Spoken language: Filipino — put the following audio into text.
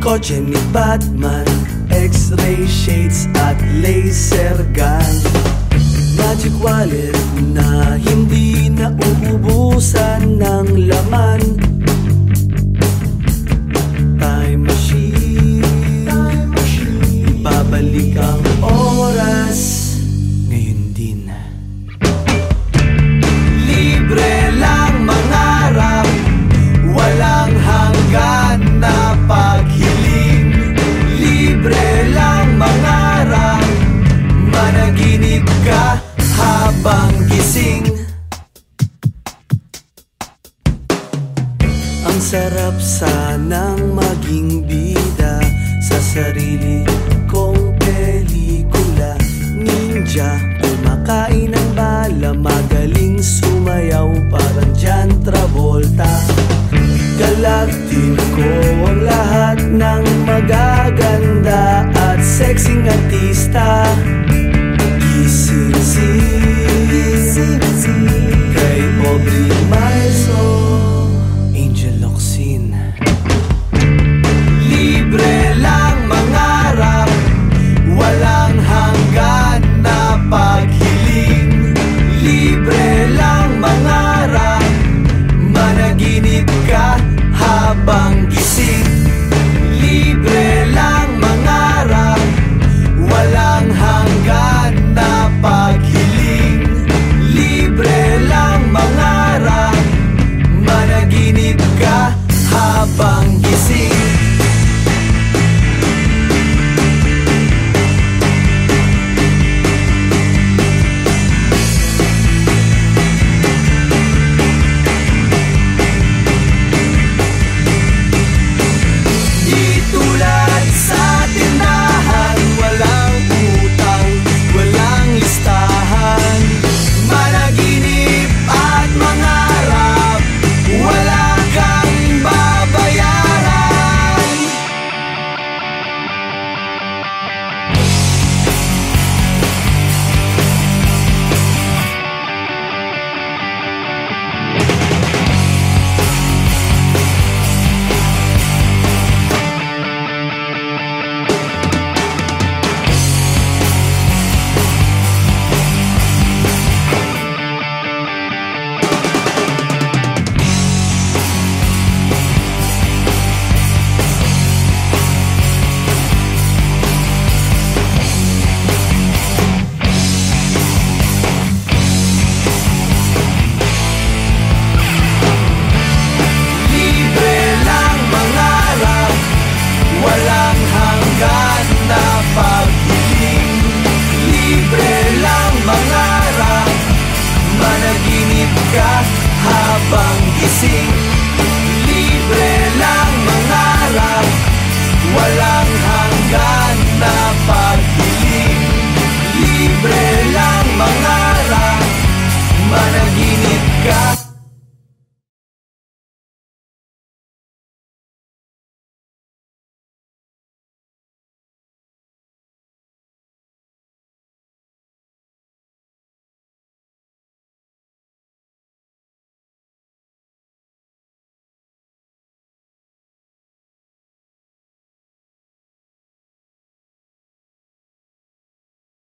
Kotse ni Batman X-ray shades at laser gun. Magic wallet na hindi na uubusan ng laman. Time machine, Time machine. Babalik Ang sarap sanang maging bida Sa sarili kong pelikula. Ninja, kumakain ng bala Magaling sumayaw parang John Travolta. Galaktiko ang lahat ng magaganda At sexing artista